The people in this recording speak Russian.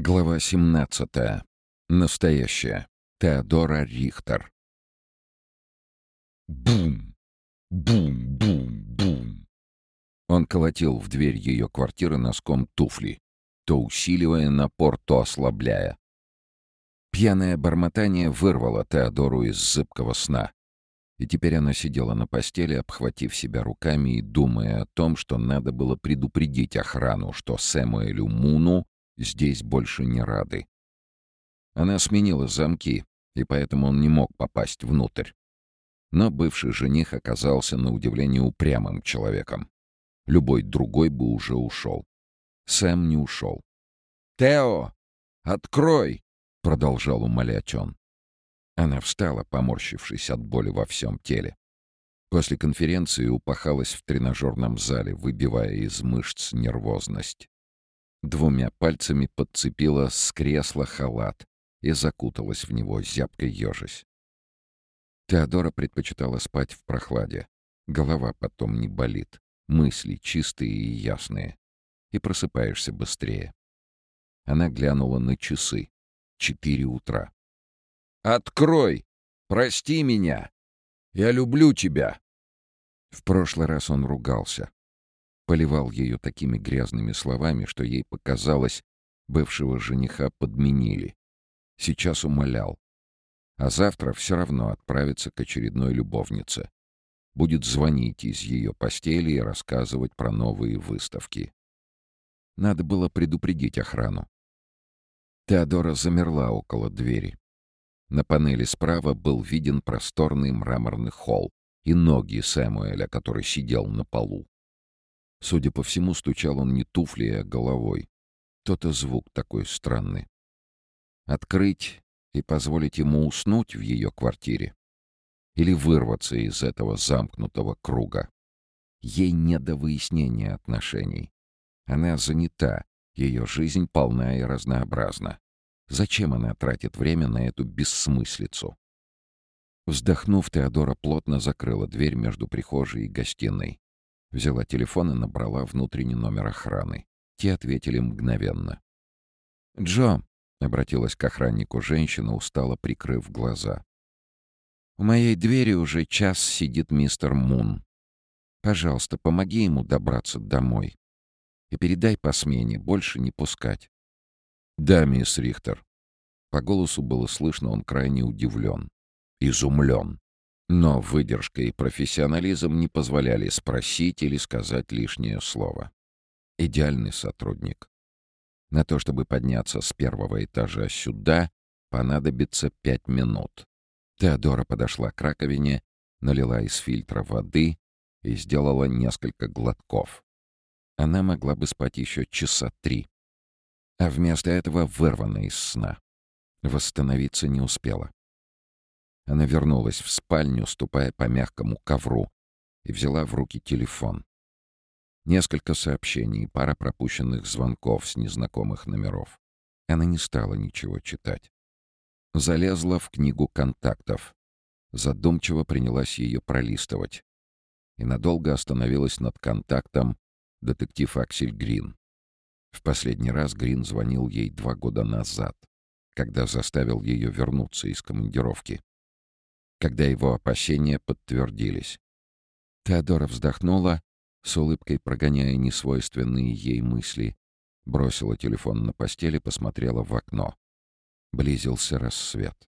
Глава 17. Настоящая. Теодора Рихтер. Бум! Бум! Бум! Бум! Он колотил в дверь ее квартиры носком туфли, то усиливая напор, то ослабляя. Пьяное бормотание вырвало Теодору из зыбкого сна. И теперь она сидела на постели, обхватив себя руками и думая о том, что надо было предупредить охрану, что Сэмуэлю Муну здесь больше не рады. Она сменила замки, и поэтому он не мог попасть внутрь. Но бывший жених оказался на удивление упрямым человеком. Любой другой бы уже ушел. Сэм не ушел. «Тео, открой!» — продолжал умолять он. Она встала, поморщившись от боли во всем теле. После конференции упахалась в тренажерном зале, выбивая из мышц нервозность. Двумя пальцами подцепила с кресла халат и закуталась в него, зябкой ежась. Теодора предпочитала спать в прохладе. Голова потом не болит, мысли чистые и ясные. И просыпаешься быстрее. Она глянула на часы. Четыре утра. «Открой! Прости меня! Я люблю тебя!» В прошлый раз он ругался поливал ее такими грязными словами, что ей показалось, бывшего жениха подменили. Сейчас умолял. А завтра все равно отправится к очередной любовнице. Будет звонить из ее постели и рассказывать про новые выставки. Надо было предупредить охрану. Теодора замерла около двери. На панели справа был виден просторный мраморный холл и ноги Сэмуэля, который сидел на полу. Судя по всему, стучал он не туфлей, а головой. То-то звук такой странный. Открыть и позволить ему уснуть в ее квартире? Или вырваться из этого замкнутого круга? Ей не до выяснения отношений. Она занята, ее жизнь полна и разнообразна. Зачем она тратит время на эту бессмыслицу? Вздохнув, Теодора плотно закрыла дверь между прихожей и гостиной. Взяла телефон и набрала внутренний номер охраны. Те ответили мгновенно. «Джо», — обратилась к охраннику женщина, устало прикрыв глаза. «У моей двери уже час сидит мистер Мун. Пожалуйста, помоги ему добраться домой. И передай по смене, больше не пускать». «Да, мисс Рихтер». По голосу было слышно, он крайне удивлен, изумлен. Но выдержка и профессионализм не позволяли спросить или сказать лишнее слово. Идеальный сотрудник. На то, чтобы подняться с первого этажа сюда, понадобится пять минут. Теодора подошла к раковине, налила из фильтра воды и сделала несколько глотков. Она могла бы спать еще часа три. А вместо этого вырвана из сна. Восстановиться не успела. Она вернулась в спальню, ступая по мягкому ковру, и взяла в руки телефон. Несколько сообщений, пара пропущенных звонков с незнакомых номеров. Она не стала ничего читать. Залезла в книгу контактов. Задумчиво принялась ее пролистывать. И надолго остановилась над контактом детектив Аксель Грин. В последний раз Грин звонил ей два года назад, когда заставил ее вернуться из командировки когда его опасения подтвердились. Теодора вздохнула, с улыбкой прогоняя несвойственные ей мысли, бросила телефон на постель и посмотрела в окно. Близился рассвет.